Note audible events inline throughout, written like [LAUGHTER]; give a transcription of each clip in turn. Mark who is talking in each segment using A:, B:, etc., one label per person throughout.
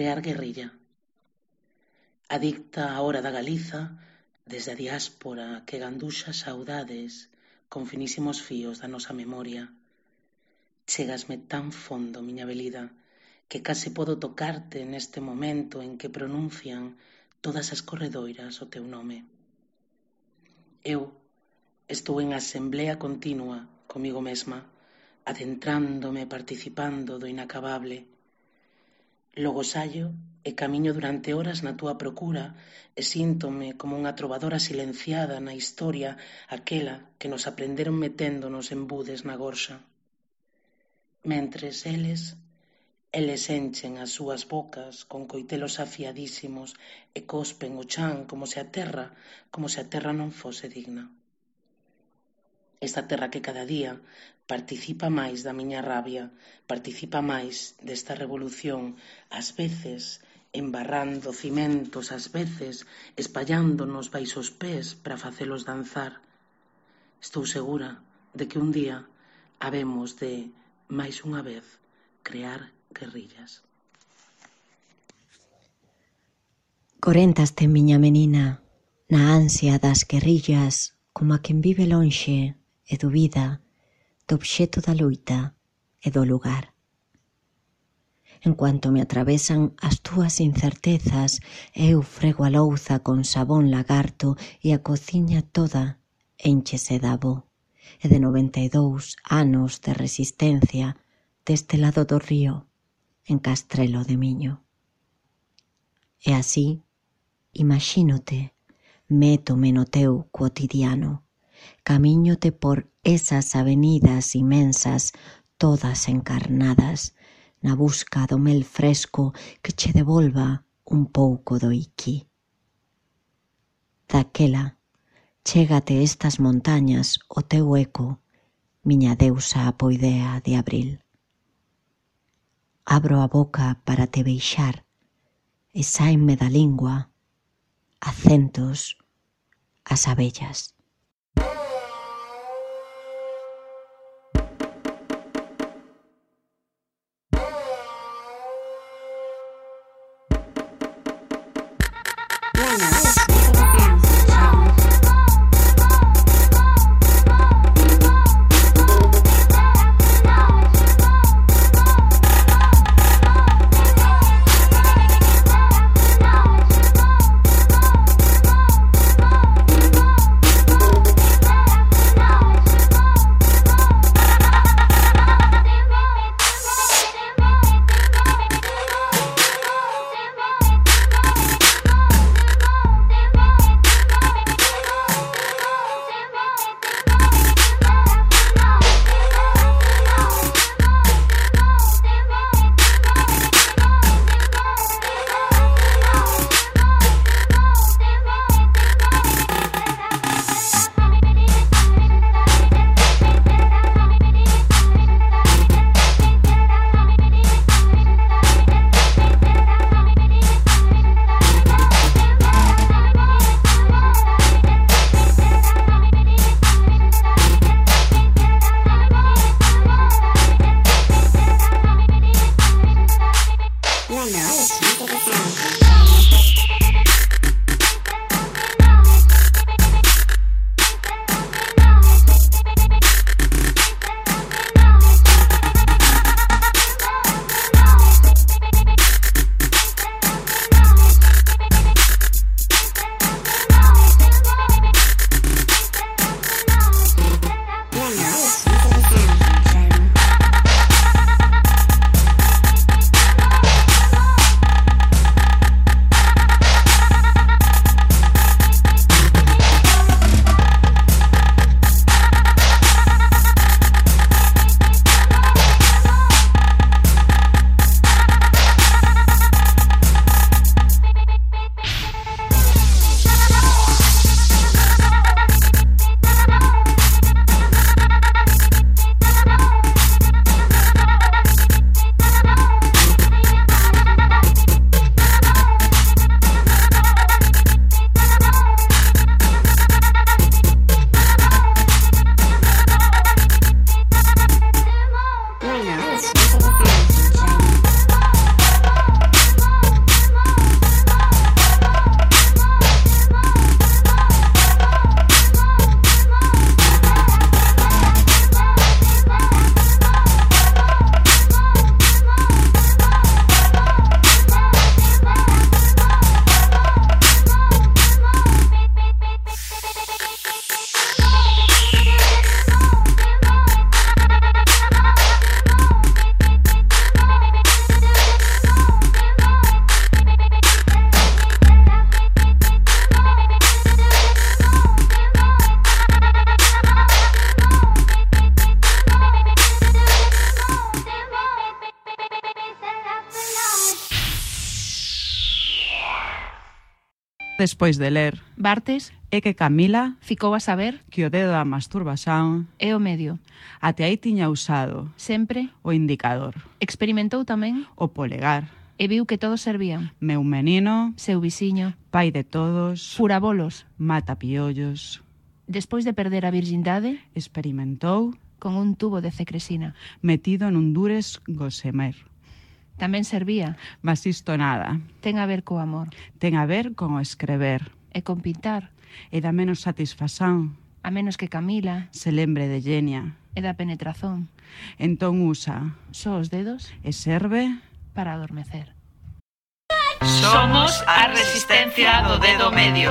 A: crear guerrilla. Adicta a hora da Galiza, desde a diáspora que ganduxa saudades con finísimos fíos da nosa memoria. Chegasme tan fondo, miña velida, que case podo tocarte neste momento en que pronuncian todas as corredoiras o teu nome. Eu estou en asemblea continua comigo mesma, adentrándome participando do inacabable, Logo saio e camiño durante horas na túa procura e síntome como unha trovadora silenciada na historia aquela que nos aprenderon meténdonos en budes na gorxa. Mentres eles, eles enchen as súas bocas con coitelos afiadísimos e cospen o chan como se a terra, como se a terra non fose digna. Esta terra que cada día participa máis da miña rabia, participa máis desta revolución, ás veces embarrando cimentos, ás veces espallándonos baixo os pés para facelos danzar. Estou segura de que un día habemos de, máis unha vez, crear guerrillas.
B: Corentaste, miña menina, na ansia das guerrillas como a quen vive lonxe e do vida, do obxeto da loita e do lugar. En cuanto me atravesan as túas incertezas, eu frego a louza con sabón lagarto e a cociña toda enchese dabo. E de noventa e dous anos de resistencia deste lado do río, en Castrelo de Miño. E así, imagínote, métome no teu cotidiano, Camíñote por esas avenidas inmensas, todas encarnadas, na busca do mel fresco que che devolva un pouco do iquí. Daquela, chégate estas montañas o teu eco, miña deusa apoidea de abril. Abro a boca para te beixar, e saenme da lingua, acentos, as abellas.
C: despois de ler
D: Bartes,
C: é que Camila
D: ficou a saber
C: que o dedo da masturbación
D: é o medio.
C: Até aí tiña usado
D: sempre
C: o indicador.
D: Experimentou tamén
C: o polegar
D: e viu que todos servían.
C: Meu menino,
D: seu vixiño,
C: pai de todos,
D: furabolos,
C: mata piollos.
D: Despois de perder a virgindade,
C: experimentou
D: con un tubo de cecresina
C: metido nun dures gosemer.
D: Tamén servía.
C: Mas isto nada.
D: Ten a ver co amor.
C: Ten a ver con o escrever.
D: E con pintar.
C: E da menos satisfasán.
D: A menos que Camila...
C: Se lembre de Genia.
D: E da penetrazón.
C: Entón usa...
D: Só os dedos.
C: E serve...
D: Para adormecer.
E: Somos a resistencia do dedo medio.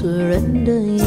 F: Surrender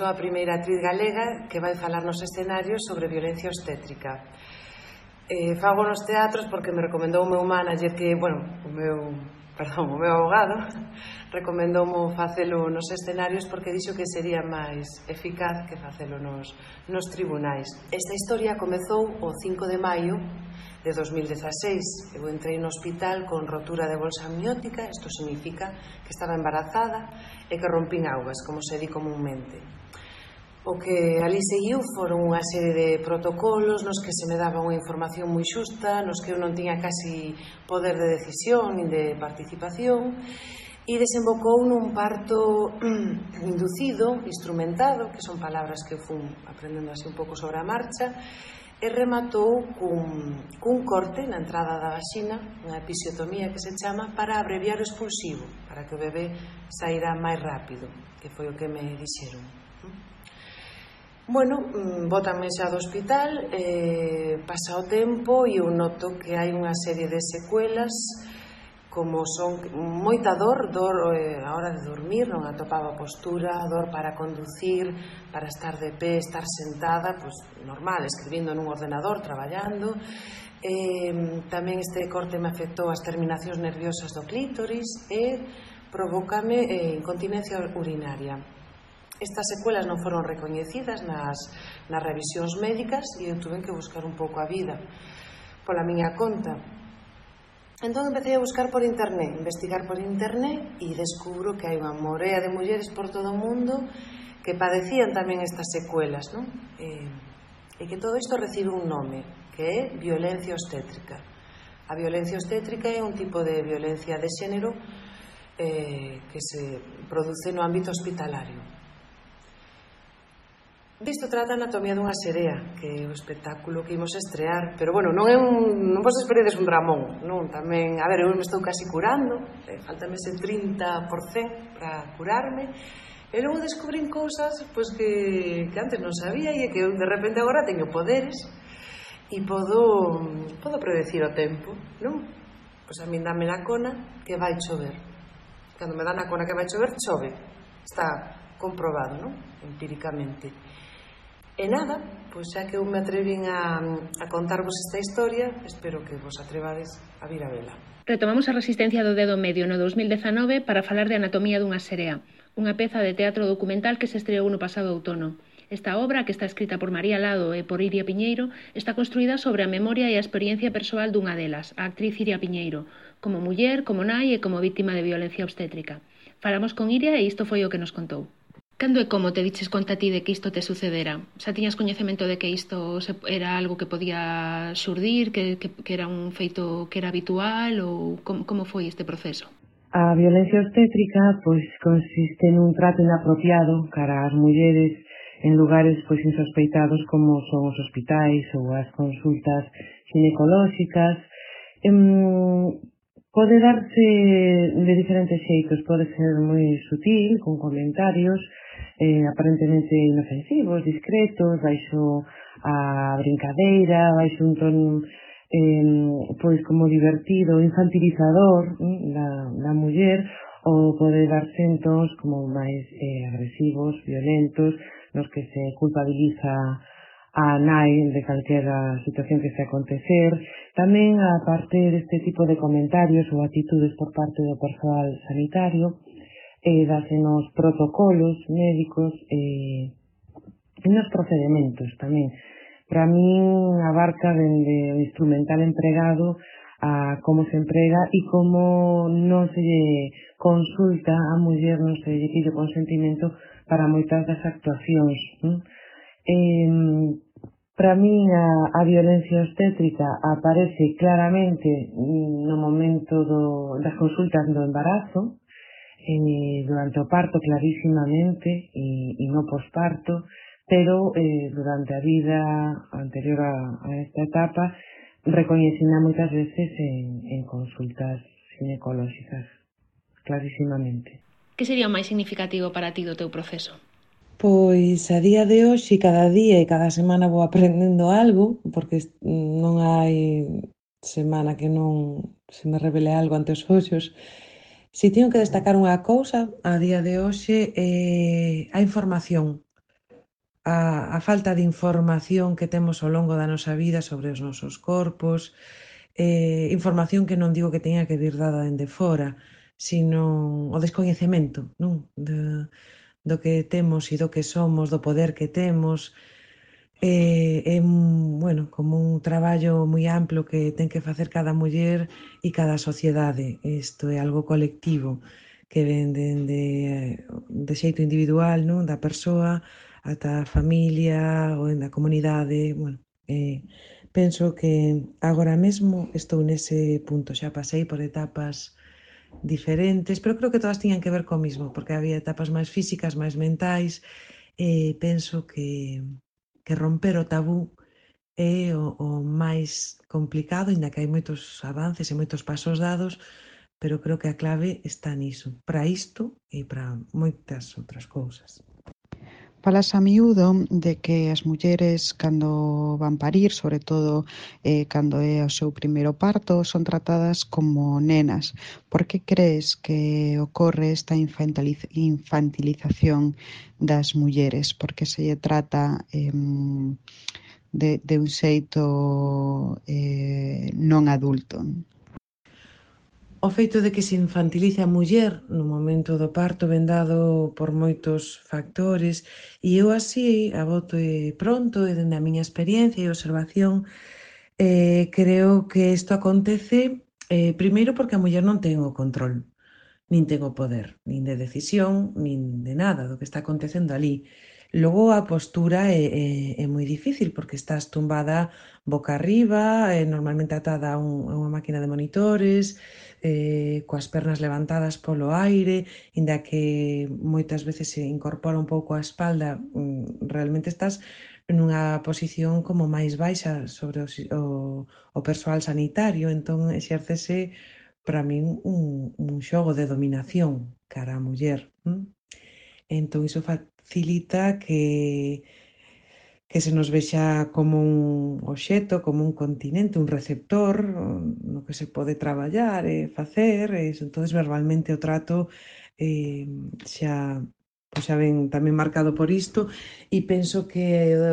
G: sou a primeira actriz galega que vai falar nos escenarios sobre violencia obstétrica. Eh, fago nos teatros porque me recomendou o meu manager que, bueno, o meu, [LAUGHS] perdón, o meu abogado [LAUGHS] recomendoumo facelo nos escenarios porque dixo que sería máis eficaz que facelo nos, nos tribunais. Esta historia comezou o 5 de maio de 2016. Eu entrei no hospital con rotura de bolsa amniótica, isto significa que estaba embarazada e que rompín augas, como se di comunmente. O que ali seguiu foron unha serie de protocolos nos que se me daba unha información moi xusta, nos que eu non tiña casi poder de decisión nin de participación, e desembocou nun parto [CLEARS THROAT] inducido, instrumentado, que son palabras que eu fun aprendendo así un pouco sobre a marcha, e rematou cun, cun corte na entrada da vaxina, unha episiotomía que se chama, para abreviar o expulsivo, para que o bebé saíra máis rápido, que foi o que me dixeron. Bueno, mm, bótame xa do hospital, eh, pasa o tempo e eu noto que hai unha serie de secuelas como son moita dor, dor eh, a hora de dormir, non atopaba postura, dor para conducir, para estar de pé, estar sentada, pues, normal, escribindo nun ordenador, traballando. Eh, tamén este corte me afectou as terminacións nerviosas do clítoris e provócame eh, incontinencia urinaria. Estas secuelas non foron recoñecidas nas, nas revisións médicas e eu tuve que buscar un pouco a vida pola miña conta. Entón empecé a buscar por internet, investigar por internet e descubro que hai unha morea de mulleres por todo o mundo que padecían tamén estas secuelas, non? E, e que todo isto recibe un nome, que é violencia obstétrica. A violencia obstétrica é un tipo de violencia de xénero eh, que se produce no ámbito hospitalario. Disto trata a anatomía dunha serea, que é o espectáculo que imos estrear, pero bueno, non é un non vos esperedes un Ramón, non, tamén, a ver, eu me estou casi curando, eh, faltame ese 30% para curarme. E logo descubrín cousas pois que, que antes non sabía e que eu de repente agora teño poderes e podo, podo predecir o tempo, non? Pois a min dame na cona que vai chover. Cando me dan a cona que vai chover, chove. Está comprobado, non? Empíricamente. E nada, pois xa que eu me atrevín a, a contarvos esta historia, espero que vos atrevades a vir a vela.
D: Retomamos a resistencia do dedo medio no 2019 para falar de Anatomía dunha serea, unha peza de teatro documental que se estreou no pasado outono. Esta obra, que está escrita por María Lado e por Iria Piñeiro, está construída sobre a memoria e a experiencia persoal dunha delas, a actriz Iria Piñeiro, como muller, como nai e como víctima de violencia obstétrica. Falamos con Iria e isto foi o que nos contou. Cando e como te diches conta ti de que isto te sucedera? Xa tiñas coñecemento de que isto era algo que podía xurdir, que, que, que era un feito que era habitual ou como, como foi este proceso?
H: A violencia obstétrica pois consiste nun trato inapropiado cara ás mulleres en lugares pois insospeitados como son os hospitais ou as consultas ginecolóxicas. Em, pode darse de diferentes xeitos, pode ser moi sutil, con comentarios, eh, aparentemente inofensivos, discretos, baixo a brincadeira, baixo un tono eh, pois como divertido, infantilizador mm, da, da muller, ou pode dar centos como máis eh, agresivos, violentos, nos que se culpabiliza a nai de calquera situación que se acontecer. Tamén a parte deste tipo de comentarios ou actitudes por parte do persoal sanitario, e dase nos protocolos médicos eh, e nos procedimentos tamén. Para min abarca dende o instrumental empregado a como se emprega e como non se lle consulta a muller, non se lle pide consentimento para moitas das actuacións. Eh, para min a, a violencia obstétrica aparece claramente no momento do, das consultas do embarazo, eh, durante o parto clarísimamente e, e no posparto, pero eh, durante a vida anterior a, a esta etapa recoñecina moitas veces en, en consultas ginecolóxicas, clarísimamente.
D: Que sería máis significativo para ti do teu proceso?
H: Pois a día de hoxe, cada día e cada semana vou aprendendo algo, porque non hai semana que non se me revele algo ante os ollos,
G: Se teño que destacar unha cousa, a día de hoxe é a información. A, a falta de información que temos ao longo da nosa vida sobre os nosos corpos, eh, información que non digo que teña que vir dada dende fora, sino o descoñecemento non? De, do que temos e do que somos, do poder que temos, eh, é un, bueno, como un traballo moi amplo que ten que facer cada muller e cada sociedade. Isto é algo colectivo que ven de, de, de xeito individual, non? da persoa, ata a familia ou da comunidade. Bueno, eh, penso que agora mesmo estou nese punto, xa pasei por etapas diferentes, pero creo que todas tiñan que ver co mismo, porque había etapas máis físicas, máis mentais, e penso que que romper o tabú é o, o máis complicado, inda que hai moitos avances e moitos pasos dados, pero creo que a clave está niso, para isto e para moitas outras cousas.
I: Falas a miúdo de que as mulleres cando van parir, sobre todo eh, cando é o seu primeiro parto, son tratadas como nenas. Por que crees que ocorre esta infantiliz infantilización das mulleres? Por que se lle trata eh, de, de un xeito eh, non adulto?
G: O feito de que se infantilice a muller no momento do parto ven dado por moitos factores e eu así, a voto e pronto, e dende a miña experiencia e observación, eh, creo que isto acontece eh, primeiro porque a muller non ten o control, nin ten o poder, nin de decisión, nin de nada do que está acontecendo ali. Logo a postura é, é, é moi difícil porque estás tumbada boca arriba, é normalmente atada a, un, a unha máquina de monitores, eh, coas pernas levantadas polo aire, inda que moitas veces se incorpora un pouco a espalda, mm, realmente estás nunha posición como máis baixa sobre o, o, o persoal sanitario, entón exércese para min un, un xogo de dominación cara á muller. Mm. Entón iso facilita que que se nos vexa como un obxeto, como un continente, un receptor no que se pode traballar e facer, e entonces verbalmente o trato eh, xa pois xa ven tamén marcado por isto e penso que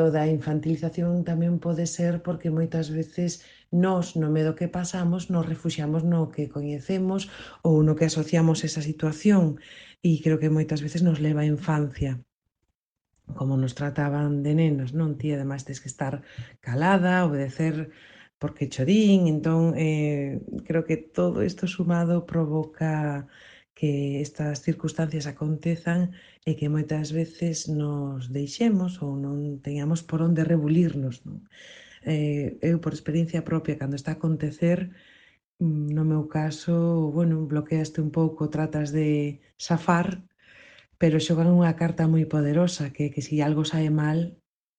G: o da infantilización tamén pode ser porque moitas veces nós no medo que pasamos nos refuxiamos no que coñecemos ou no que asociamos esa situación e creo que moitas veces nos leva a infancia como nos trataban de nenos, non? Ti ademais tens que estar calada, obedecer porque chorín, entón eh, creo que todo isto sumado provoca que estas circunstancias acontezan e que moitas veces nos deixemos ou non teñamos por onde rebulirnos, non? Eh, eu por experiencia propia, cando está a acontecer, mm, no meu caso, bueno, bloqueaste un pouco, tratas de safar pero xogan unha carta moi poderosa que que se si algo sae mal,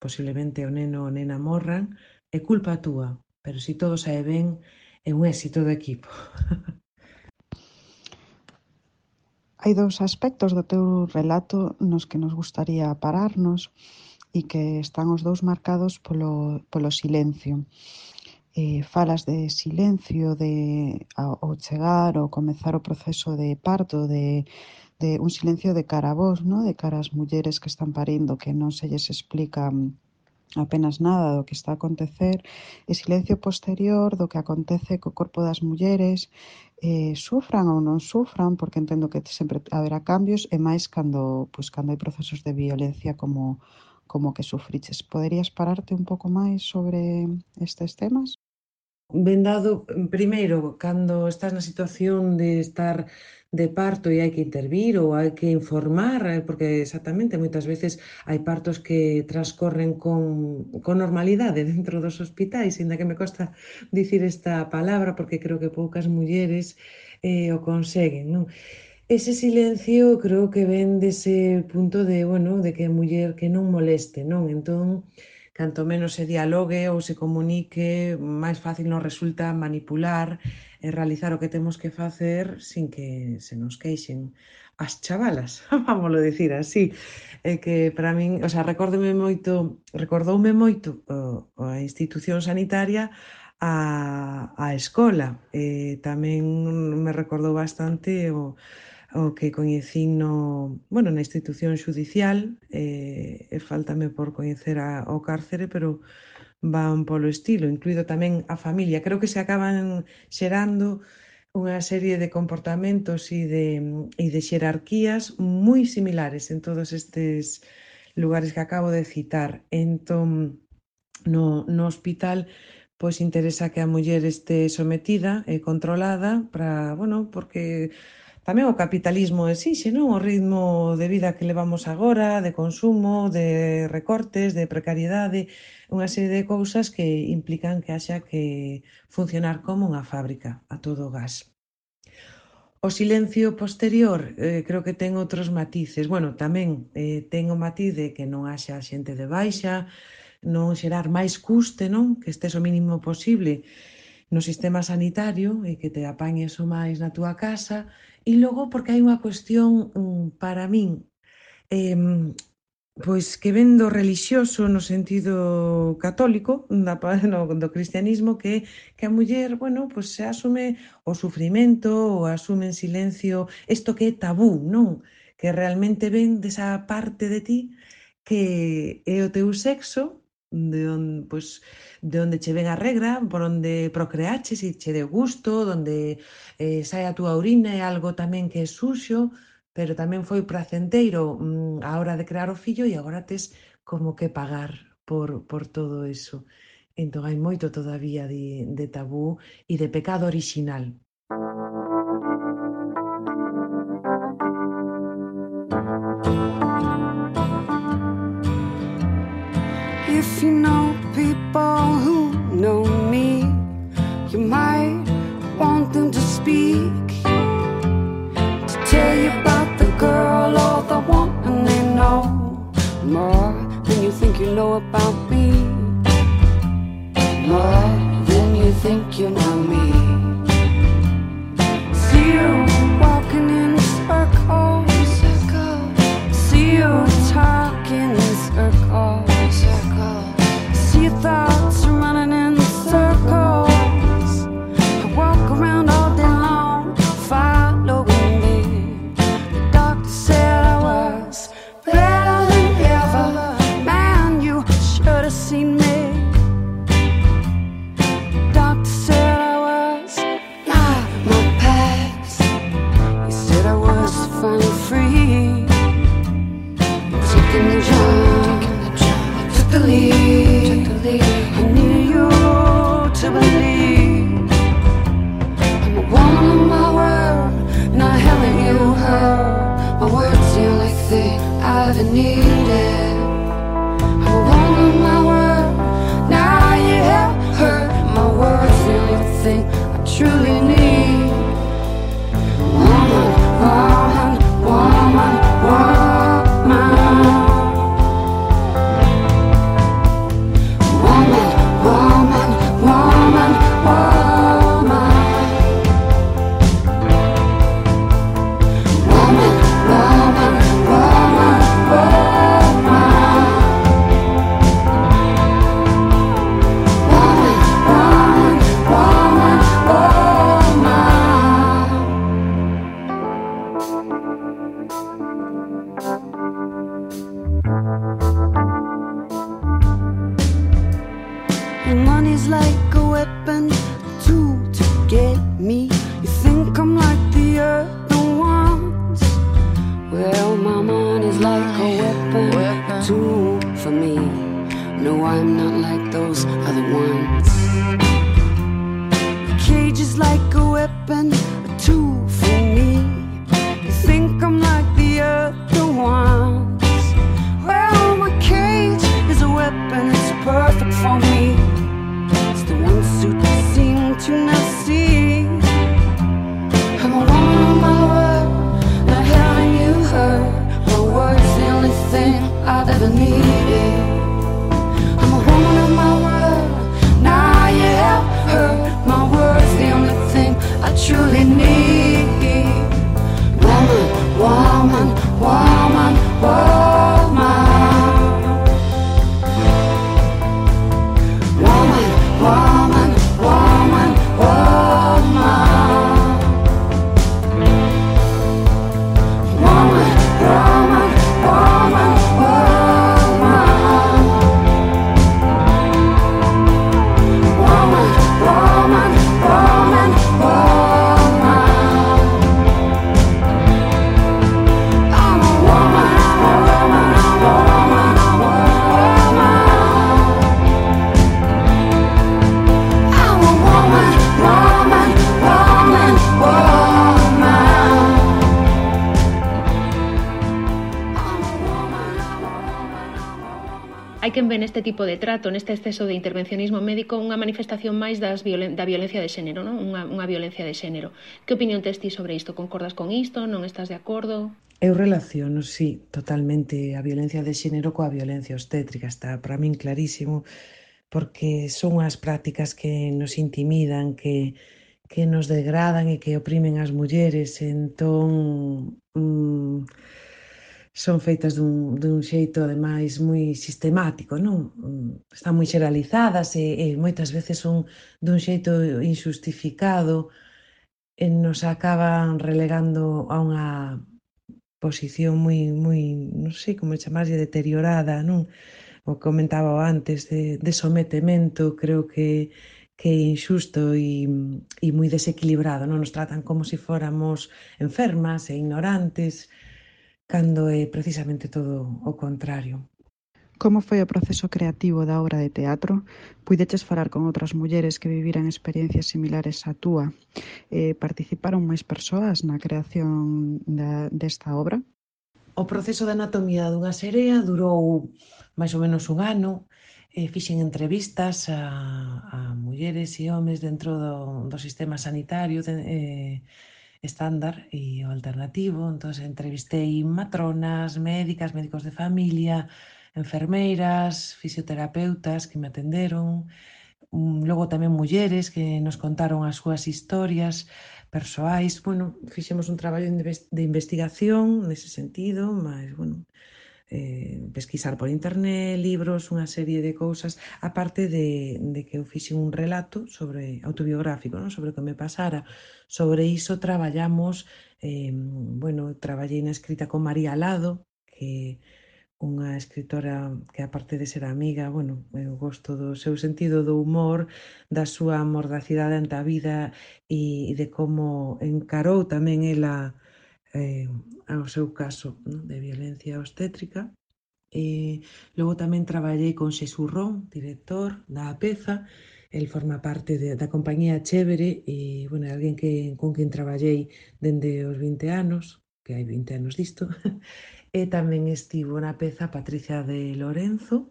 G: posiblemente o neno ou nena morran, é culpa túa, pero se si todo sae ben, é un éxito do equipo. [LAUGHS]
I: Hai dous aspectos do teu relato nos que nos gustaría pararnos e que están os dous marcados polo, polo silencio. Eh, falas de silencio, de ao chegar ou comezar o proceso de parto, de de un silencio de cara a vos, ¿no? de cara ás mulleres que están parindo, que non se lles explica mm, apenas nada do que está a acontecer e silencio posterior do que acontece co corpo das mulleres eh, sufran ou non sufran porque entendo que sempre haberá cambios e máis cando, pois, cando hai procesos de violencia como, como que sufriches. Poderías pararte un pouco máis sobre estes temas?
G: Ben dado, primeiro, cando estás na situación de estar de parto e hai que intervir ou hai que informar, eh, porque exactamente moitas veces hai partos que transcorren con, con normalidade [LAUGHS] dentro dos hospitais, ainda que me costa dicir esta palabra porque creo que poucas mulleres eh, o conseguen, non? Ese silencio creo que ven dese punto de, bueno, de que a muller que non moleste, non? Entón, canto menos se dialogue ou se comunique, máis fácil nos resulta manipular e realizar o que temos que facer sin que se nos queixen as chavalas, [LAUGHS] vámoslo dicir así, é que para min, o sea, recórdeme moito, recordoume moito o, a institución sanitaria a, a escola, e tamén me recordou bastante o, o que coñecín no, bueno, na institución judicial eh, e faltame por coñecer a, o cárcere, pero van polo estilo, incluído tamén a familia. Creo que se acaban xerando unha serie de comportamentos e de, e de xerarquías moi similares en todos estes lugares que acabo de citar. Entón, no, no hospital pois interesa que a muller este sometida e controlada para, bueno, porque tamén o capitalismo exixe, non? O ritmo de vida que levamos agora, de consumo, de recortes, de precariedade, unha serie de cousas que implican que haxa que funcionar como unha fábrica a todo gas. O silencio posterior eh, creo que ten outros matices. Bueno, tamén eh, ten o matiz de que non haxa xente de baixa, non xerar máis custe, non? Que estes o mínimo posible no sistema sanitario e que te apañes o máis na túa casa e logo porque hai unha cuestión mm, para min eh, pois que ven do relixioso no sentido católico da, [LAUGHS] no, do cristianismo que, que a muller, bueno, pois se asume o sufrimento ou asume en silencio isto que é tabú, non? Que realmente ven desa parte de ti que é o teu sexo de onde, pues, de onde che ven a regra, por onde procreaches e che de gusto, onde eh, sai a túa orina é algo tamén que é suxo, pero tamén foi placenteiro mm, a hora de crear o fillo e agora tes como que pagar por, por todo eso. Entón hai moito todavía de, de tabú e de pecado orixinal,
J: know about
D: neste tipo de trato, neste exceso de intervencionismo médico, unha manifestación máis das violen da violencia de xénero, non? Unha, unha violencia de xénero. Que opinión tes ti sobre isto? Concordas con isto? Non estás de acordo?
G: Eu relaciono, sí, totalmente a violencia de xénero coa violencia obstétrica, está para min clarísimo, porque son as prácticas que nos intimidan, que, que nos degradan e que oprimen as mulleres, entón... Mm, son feitas dun, dun xeito ademais moi sistemático, non? Están moi xeralizadas e, e moitas veces son dun xeito injustificado e nos acaban relegando a unha posición moi, moi non sei como chamarlle, deteriorada, non? O comentaba antes de, de sometemento, creo que que é injusto e, e moi desequilibrado, non nos tratan como se si fóramos enfermas e ignorantes, cando é eh, precisamente todo o contrario.
I: Como foi o proceso creativo da obra de teatro? Puideches falar con outras mulleres que viviran experiencias similares á túa? Eh, participaron máis persoas na creación da, desta obra?
G: O proceso de anatomía dunha serea durou máis ou menos un ano. Eh, fixen entrevistas a, a mulleres e homes dentro do, do sistema sanitario de, eh, estándar e o alternativo. Entón, entrevistei matronas, médicas, médicos de familia, enfermeiras, fisioterapeutas que me atenderon, mm, logo tamén mulleres que nos contaron as súas historias persoais. Bueno, fixemos un traballo de investigación nese sentido, mas, bueno, eh, pesquisar por internet, libros, unha serie de cousas, aparte de, de que eu fixe un relato sobre autobiográfico, non? sobre o que me pasara. Sobre iso traballamos, eh, bueno, traballei na escrita con María Lado, que unha escritora que aparte de ser amiga, bueno, eu gosto do seu sentido do humor, da súa mordacidade ante a vida e, e de como encarou tamén ela eh, ao seu caso non? de violencia obstétrica. E logo tamén traballei con Xesú Rón, director da peza, el forma parte de, da compañía Chévere e, bueno, alguén que, con quen traballei dende os 20 anos, que hai 20 anos disto, [LAUGHS] e tamén estivo na peza Patricia de Lorenzo,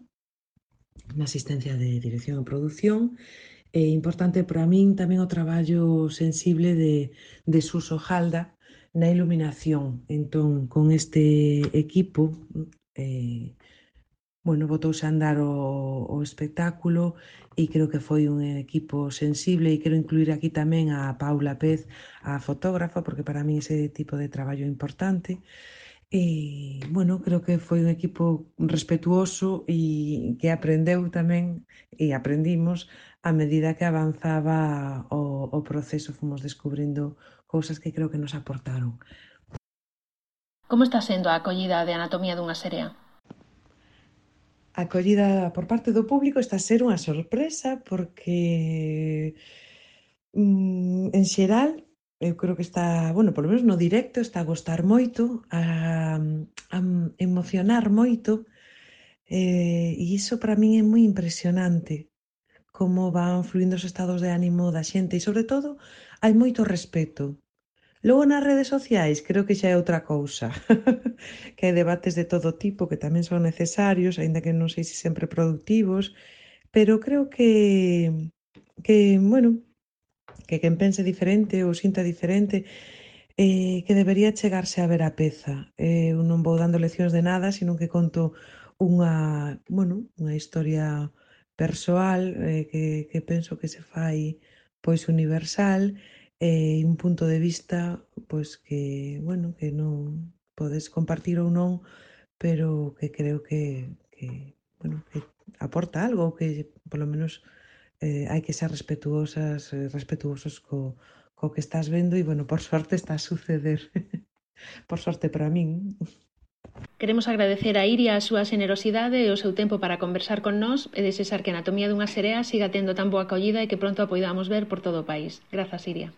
G: na asistencia de dirección e produción, é importante para min tamén o traballo sensible de, de Suso Jalda, na iluminación. Entón, con este equipo, eh, bueno, botouse a andar o, o espectáculo e creo que foi un equipo sensible e quero incluir aquí tamén a Paula Pez, a fotógrafa, porque para mí ese tipo de traballo é importante. E, bueno, creo que foi un equipo respetuoso e que aprendeu tamén e aprendimos a medida que avanzaba o, o proceso, fomos descubrindo cousas que creo que nos aportaron.
D: Como está sendo a acollida de Anatomía dunha serea?
G: A acollida por parte do público está a ser unha sorpresa porque mm, en xeral eu creo que está, bueno, polo menos no directo está a gostar moito, a, a emocionar moito, eh, e iso para min é moi impresionante como van fluindo os estados de ánimo da xente e, sobre todo, hai moito respeto. Logo nas redes sociais creo que xa é outra cousa, [LAUGHS] que hai debates de todo tipo que tamén son necesarios, aínda que non sei se sempre productivos, pero creo que, que bueno, que quen pense diferente ou sinta diferente, eh, que debería chegarse a ver a peza. Eh, eu non vou dando leccións de nada, sino que conto unha, bueno, unha historia persoal eh, que, que penso que se fai pois universal e un punto de vista pois que, bueno, que non podes compartir ou non, pero que creo que, bueno, aporta algo, que polo menos eh, hai que ser respetuosas, eh, respetuosos co, co que estás vendo e, bueno, por sorte está a suceder. [LAUGHS] por sorte para min.
D: Queremos agradecer a Iria a súa xenerosidade e o seu tempo para conversar con nós e desexar que a anatomía dunha serea siga tendo tan boa acollida e que pronto a poidamos ver por todo o país. Grazas, Iria.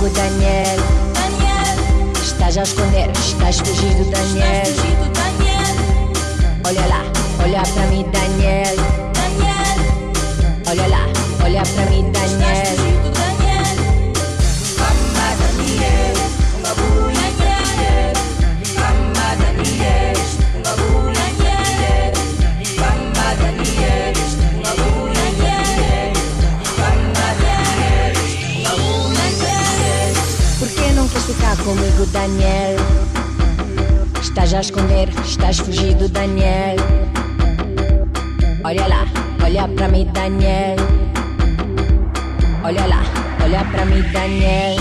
K: Comigo, Daniel? Estás a esconder, estás fugido, Daniel. Ah, olha lá, olha pra mim, Daniel. Ah, olha lá, olha pra mim, Daniel. Ficar comigo, Daniel? Estás a esconder, estás fugido, Daniel. Olha lá, olha pra mim, Daniel. Olha lá, olha pra mim, Daniel.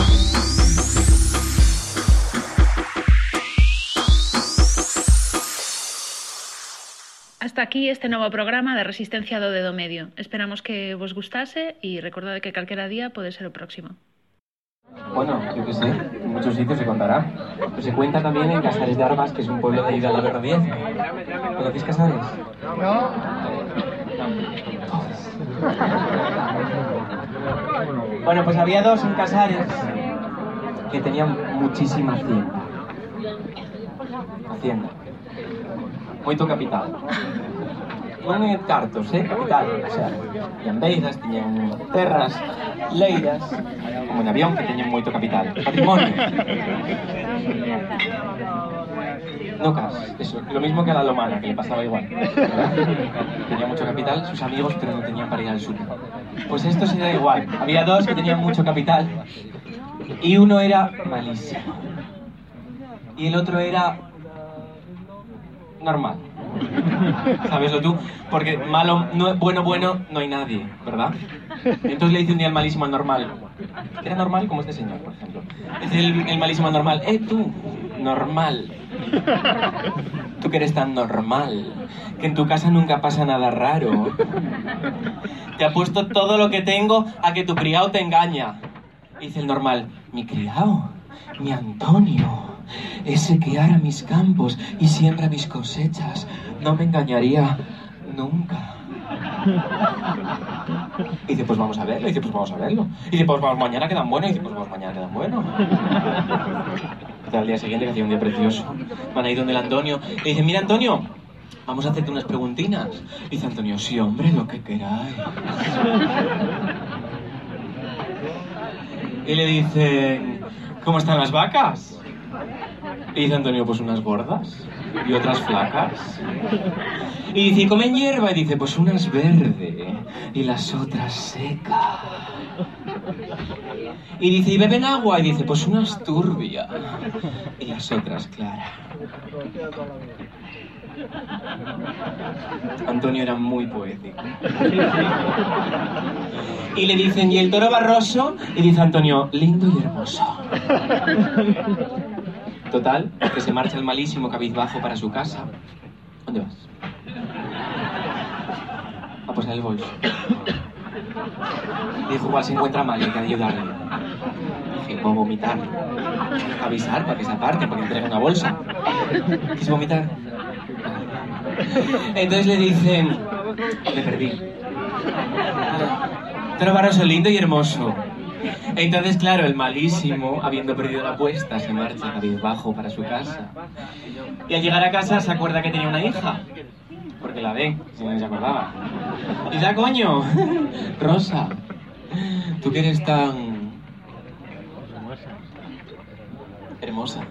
D: Hasta aquí este novo programa de Resistencia do Dedo Medio. Esperamos que vos gustase e recordade que calquera día pode ser o próximo.
L: Bueno, yo qué sé, en muchos sitios se contará. Pero se cuenta también en Casares de Armas, que es un pueblo de Hidalgo 10. ¿Conocéis Casares? Bueno, pues había dos en Casares que tenían muchísima hacienda. Hacienda. Moito capital. Non é cartos, eh? Capital. O sea, tiñan beizas, tiñan terras, leiras, como en avión que teñen moito capital. Patrimonio. No cas, eso, lo mismo que a la lomana, que le pasaba igual. Tenía mucho capital, sus amigos, pero no tenían para ir al súper. Pues esto era igual. Había dos que tenían mucho capital y uno era malísimo. Y el otro era normal. [LAUGHS] ¿Sabeslo tú? Porque malo, no, bueno, bueno, no hay nadie, ¿verdad? Entonces le dice un día al malísimo al normal. Era normal como este señor, por ejemplo. Dice el, el malísimo al normal, eh, tú, normal. Tú que eres tan normal, que en tu casa nunca pasa nada raro. Te apuesto todo lo que tengo a que tu criado te engaña. Dice el normal, mi criado, mi Antonio, ese que ara mis campos y siembra mis cosechas, no me engañaría nunca. Y dice, pues vamos a verlo. Y dice, pues vamos a verlo. Y dice, pues vamos, mañana quedan buenos. Y dice, pues vamos, mañana quedan buenos. Al día siguiente, que hacía un día precioso, van a ir donde el Antonio. Y dice, mira, Antonio, vamos a hacerte unas preguntinas. Y dice Antonio, sí, hombre, lo que queráis. Y le dicen, ¿cómo están las vacas? Y dice Antonio, pues unas gordas y otras flacas. Y dice, ¿y comen hierba? Y dice, pues unas verde y las otras seca. Y dice, ¿y beben agua? Y dice, pues una es turbia. Y las otras, clara. Antonio era muy poético. Y le dicen, ¿y el toro barroso? Y dice Antonio, lindo y hermoso. Total, que se marcha el malísimo cabizbajo para su casa. ¿Dónde vas? A posar el bolso. Dijo, igual se encuentra mal y hay que ayudarle. Dije, ¿puedo vomitar? Avisar para que se aparte, para que entregue una bolsa. ¿Quieres vomitar? Entonces le dicen, le perdí. Toro barroso lindo y hermoso. Entonces, claro, el malísimo, habiendo perdido la apuesta, se marcha cabizbajo para su casa. Y al llegar a casa se acuerda que tenía una hija. Porque la ve, si no se acordaba. Y da coño, [LAUGHS] Rosa, tú que eres tan... hermosa.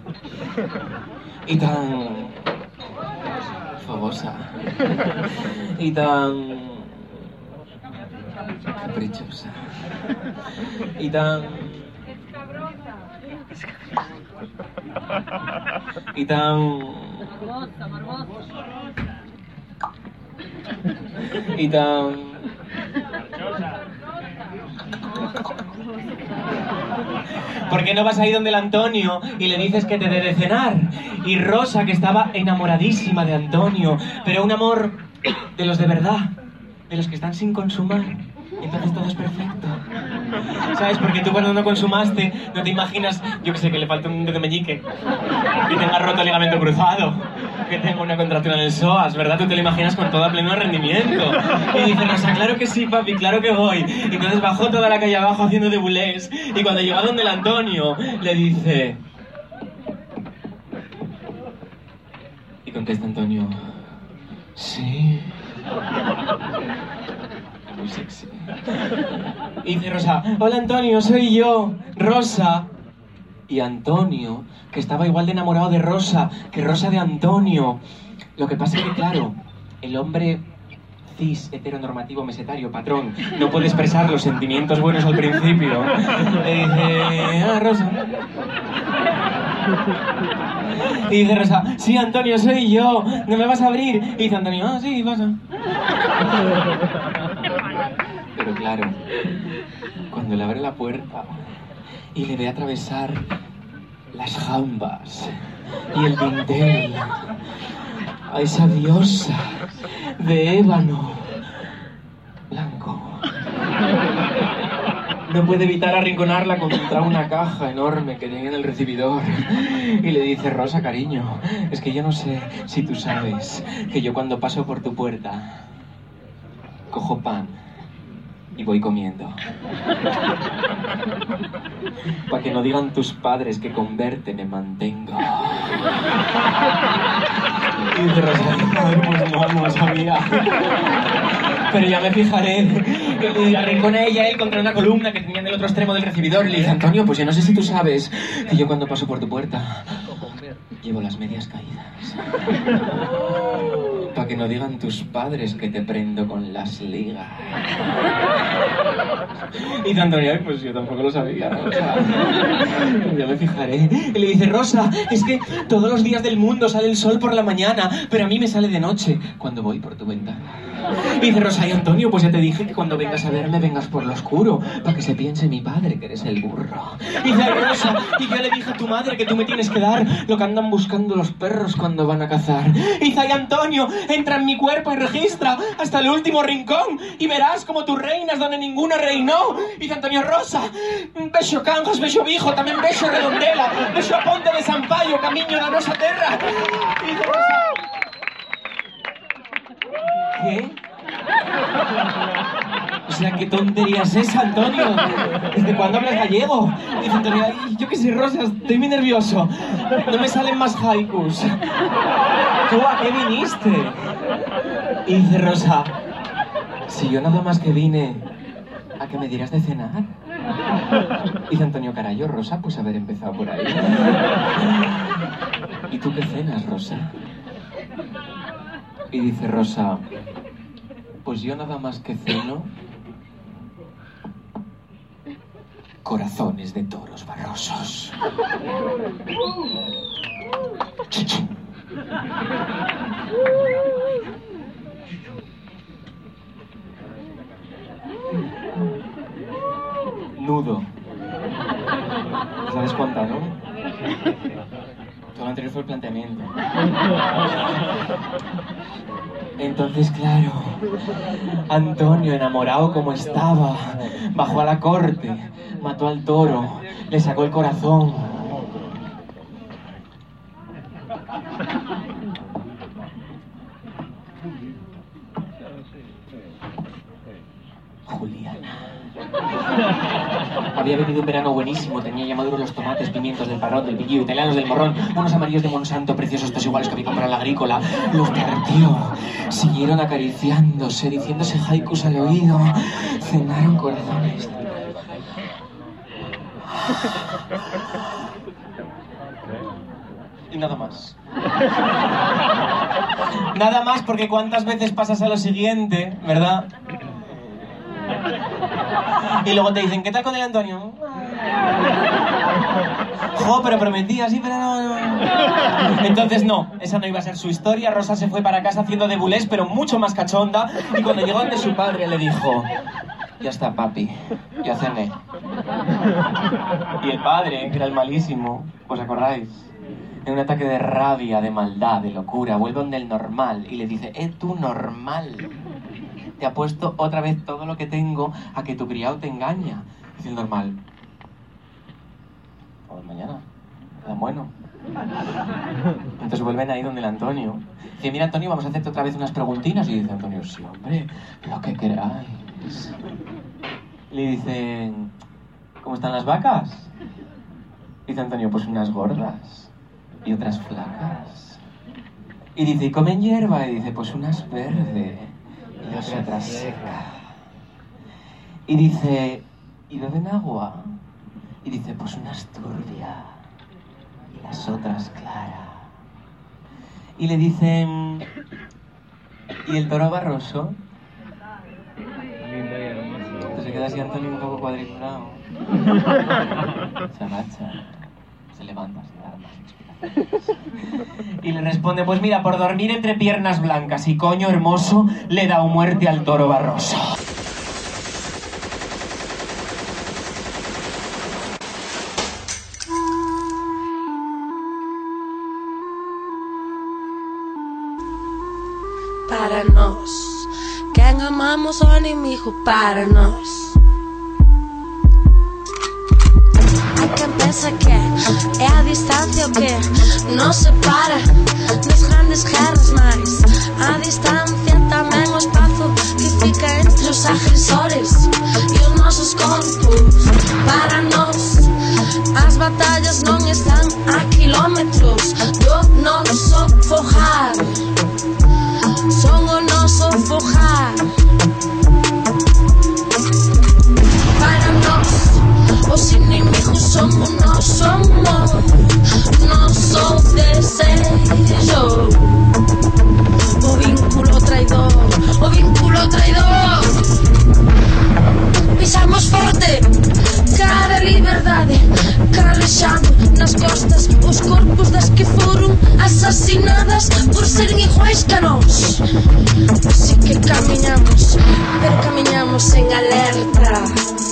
L: Y tan... fogosa. Y tan... caprichosa. Y tan... Y tan... Y tan... ¿Por qué no vas ahí donde el Antonio y le dices que te dé de cenar? Y Rosa, que estaba enamoradísima de Antonio, pero un amor de los de verdad, de los que están sin consumar. Entonces todo es perfecto. ¿Sabes? Porque tú cuando no consumaste, no te imaginas, yo que sé, que le falta un dedo meñique, que tenga roto el ligamento cruzado, que tenga una contractura en el psoas, ¿verdad? Tú te lo imaginas con todo a pleno rendimiento. Y dice Rosa, claro que sí, papi, claro que voy. Y entonces bajó toda la calle abajo haciendo de bulés, y cuando llegó a donde el Antonio, le dice... Y contesta Antonio, sí. Y dice Rosa, hola Antonio, soy yo, Rosa. Y Antonio, que estaba igual de enamorado de Rosa que Rosa de Antonio. Lo que pasa es que, claro, el hombre cis, heteronormativo, mesetario, patrón, no puede expresar los sentimientos buenos al principio. Le dice, ah, Rosa. Y dice Rosa, sí, Antonio, soy yo, ¿no me vas a abrir? Y dice Antonio, ah, sí, pasa. Pero claro, cuando le abre la puerta y le ve atravesar las jambas y el dintel a esa diosa de ébano blanco, no puede evitar arrinconarla contra una caja enorme que tiene en el recibidor. Y le dice, Rosa, cariño, es que yo no sé si tú sabes que yo cuando paso por tu puerta, cojo pan y voy comiendo. Para que no digan tus padres que con verte me mantengo. Y "Ay, pues no, no sabía. Pero ya me fijaré. Y arrincona ella él contra una columna que tenía en el otro extremo del recibidor y le dice, Antonio, pues yo no sé si tú sabes que yo cuando paso por tu puerta llevo las medias caídas. Para que no digan tus padres que te prendo con las ligas. Y dice Antonio, "Ay, pues yo tampoco lo sabía. o sea, ya me fijaré. Y le dice, Rosa, es que todos los días del mundo sale el sol por la mañana, pero a mí me sale de noche cuando voy por tu ventana. Y dice Rosa, y Antonio, pues ya te dije que cuando vengas a verme vengas por lo oscuro, para que se piense mi padre que eres el burro. Y dice "Ay, Rosa, y yo le dije a tu madre que tú me tienes que dar lo que andan buscando los perros cuando van a cazar. Y dice, "Ay, Antonio, entra en mi cuerpo y registra hasta el último rincón y verás como tus reinas donde ninguna reinó. Y dice Antonio Rosa, beso canjas, beso vijo, también beso redondela, beso a ponte de Sampaio, camiño da nosa terra. Y dice Rosa, ¿Qué? O sea, ¿qué tontería es Antonio? ¿Desde cuándo hablas gallego? Dice Antonio, "Ay, yo qué sé, Rosa, estoy muy nervioso. No me salen más haikus. ¿Tú a qué viniste? Y dice Rosa, si yo nada más que vine a que me dieras de cenar. Dice Antonio Carayo, Rosa, pues haber empezado por ahí. ¿Y tú qué cenas, Rosa? Y dice Rosa, pues yo nada más que ceno corazones de toros barrosos. Nudo. ¿Te das cuenta, no? Lo anterior fue el planteamiento. Entonces, claro, Antonio, enamorado como estaba, bajó a la corte, mató al toro, le sacó el corazón. Había venido un verano buenísimo, tenía ya los tomates, pimientos del parrón, del piquillo, italianos del morrón, unos amarillos de Monsanto, preciosos, todos iguales que había comprado la agrícola. Los partió, siguieron acariciándose, diciéndose haikus al oído, cenaron corazones. Y nada más. Nada más porque cuántas veces pasas a lo siguiente, ¿verdad? Y luego te dicen, ¿qué tal con el Antonio? Jo, pero prometía, sí, pero no, no. Entonces no, esa no iba a ser su historia. Rosa se fue para casa haciendo de bulés, pero mucho más cachonda. Y cuando llegó ante su padre le dijo, ya está, papi, ya cené. Y el padre, que era el malísimo, ¿os acordáis? En un ataque de rabia, de maldad, de locura, vuelve donde el normal y le dice, eh, tú normal. Te apuesto otra vez todo lo que tengo a que tu criado te engaña. Dice el normal. Pues mañana. Tan bueno. Entonces vuelven ahí donde el Antonio. Dice, mira Antonio, vamos a hacerte otra vez unas preguntinas. Y dice Antonio, sí, hombre, lo que queráis. Le dicen, ¿cómo están las vacas? Dice Antonio, pues unas gordas y otras flacas. Y dice, ¿y comen hierba? Y dice, pues unas verdes y las otras seca. Y dice, ¿y beben agua? Y dice, pues unas turbia y las otras clara. Y le dicen, ¿y el toro barroso? Entonces se queda así Antonio un poco cuadriculado. [LAUGHS] Se agacha, se levanta más explicaciones. Y le responde, pues mira, por dormir entre piernas blancas y coño hermoso, le da muerte al toro barroso.
M: para nós. Quem amamos o inimigo para nós. Há quem pensa que É a distância o que nos separa Dos grandes guerras máis A distancia tamén o espazo Que fica entre os agresores E os nosos contos. Para nós As batallas non están a kilómetros. Do noso fojar Son o noso fojar Para nós Os inimigos somos, no somos, no son deseos. O vínculo traidor, o vínculo traidor. Pisamos forte cada liberdade, calexando nas costas os corpos das que foron asasinadas por serem iguais que nós. Así que camiñamos, pero camiñamos en alerta.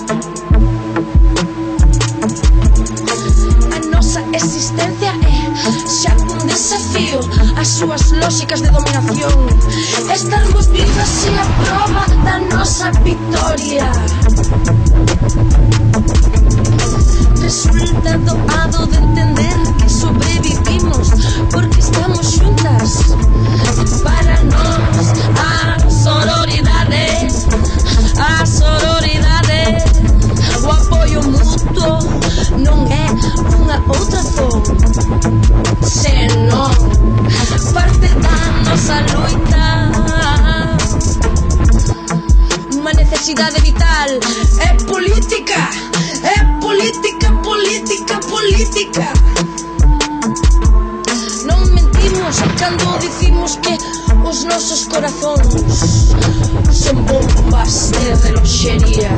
M: Xa un desafío As súas lógicas de dominación. Estarmos vivas e a prova da nosa victoria Resulta doado de entender que sobrevivimos Porque estamos xuntas. Para nós a sororidade A sororidade O apoio mutuo é unha outra cor Senón parte da nosa luita Uma necesidade vital. É política É política, política, política somos Cando dicimos que os nosos corazóns Son bombas de reloxería.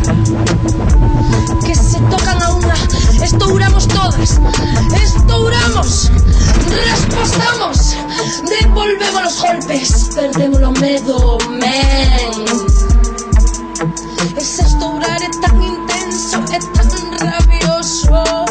M: Que se tocan a unha Estouramos todas Estouramos Respostamos Devolvemos os golpes Perdemos o medo, men. Ese estourar é tan intenso É tan rabioso.